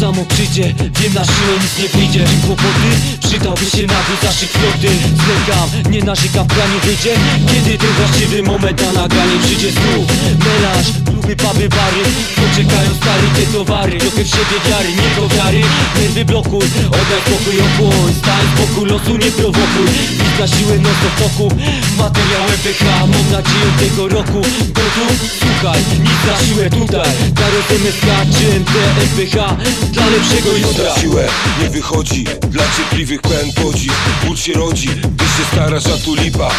samo przyjdzie. Wiem na siłę nic nie wyjdzie. Kłopoty? Przydałby się nagły zaszyk floty. Zlekam, nie narzekam, w planie wyjdzie. Kiedy ten właściwy moment na nagranie przyjdzie znów. Melanż, kluby, puby, bary Poczekają stali te towary. Trochę w siebie wiary, nie do wiary. Nerwy blokuj, oddaj spokój okłoń Stań boku, losu nie prowokuj. Nic na siłę, no to w toku Materiał MPH, mam nadzieję tego roku. Gotów? Słuchaj, na siłę tutaj MSK czy MT MPH Dla lepszego jutra. Siłę nie wychodzi, dla cierpliwych pełen podziw. Ból się rodzi, gdy się starasz, a tu lipa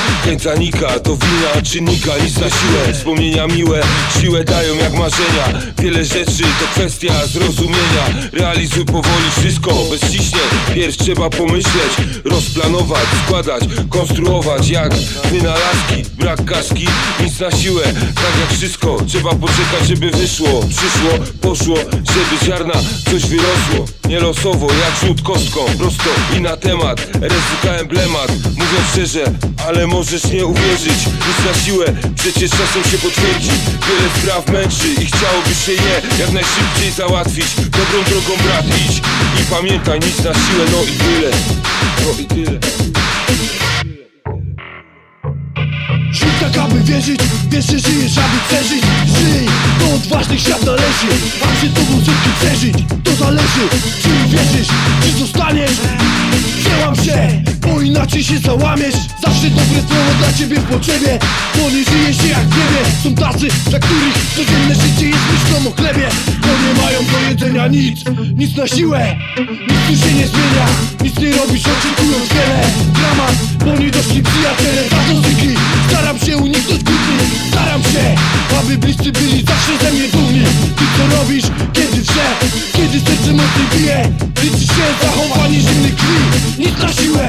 to wina czynnika, nic na siłę Wspomnienia miłe, siłę dają jak marzenia. Wiele rzeczy to kwestia zrozumienia. Realizuj powoli wszystko, bez ciśnień Pierw trzeba pomyśleć, rozplanować, składać, konstruować Jak wynalazki, brak kaski, nic na siłę. Tak jak wszystko, trzeba poczekać, żeby wyszło Przyszło, poszło, żeby ziarna coś wyrosło. Nie losowo, jak rzut kostką, prosto i na temat. Ryzyka emblemat, mówiąc szczerze, ale możesz nie uwierzyć. Nic na siłę, przecież czasem się potwierdzi. Wiele spraw męczy i chciałoby się je jak najszybciej załatwić. Dobrą drogą brat idź i pamiętaj, nic na siłę, no i tyle. No i tyle tak aby wierzyć, wiesz, że żyjesz aby przeżyć. Żyj, do odważnych świat należy. Mam się tobą setki przeżyć, to zależy Czy uwierzysz, czy zostaniesz. Wzięłam się, bo inaczej się załamiesz. Zawsze dobre słowo dla ciebie w potrzebie Bo nie żyje się jak niebie. Są tacy, dla których codzienne życie jest myślą o chlebie. Bo nie mają do jedzenia nic, nic na siłę. Nic tu się nie zmienia, nic nie robisz oczekując wiele. Dramat, bo nie doszli przyjaciele Za to bije Liczy się zachowanie zimnej krwi, nic na siłę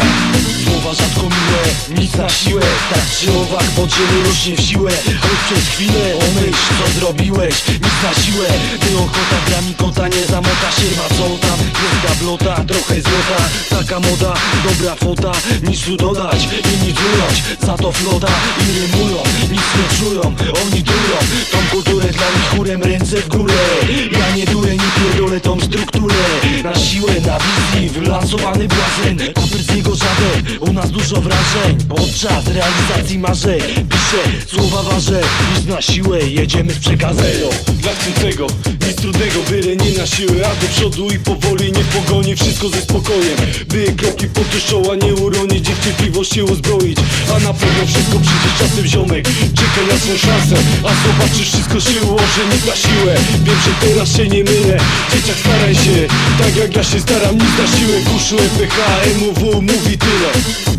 Słowa rzadko miłe, nic na siłę Tak czy owak podziemy rośnie w siłę. Choć przez chwilę omyśl co zrobiłeś Nic na siłę Ty ochota gra mi kota nie zamota się ma co tam? Jest gablota, trochę złota. Taka moda, dobra fota. Nic tu dodać i nic ująć. Za to flota i rymują Nic nie czują, oni dują. Tą kulturę dla nich chórem ręce w górę. Ja nie duję, wizji, wylansowany błazen. Kuper z niego żaden, u nas dużo wrażeń. Podczas realizacji marzeń. Piszę, słowa ważę, nic na siłę Jedziemy z przekazem Dla chcącego, nic trudnego, byle nie na siłę A do przodu i powoli, nie pogoni, wszystko ze spokojem By kroki pod czoła nie uronić i w cierpliwość się uzbroić. A na pewno wszystko przyjdzie czasem ziomek. Czekaj na swą szansę, a zobaczysz wszystko się ułoży Nic na siłę, wiem, że teraz się nie mylę. Dzieciak staraj się, tak jak ja się staram Nic na siłę, kuszu, EPH, MUW mówi tyle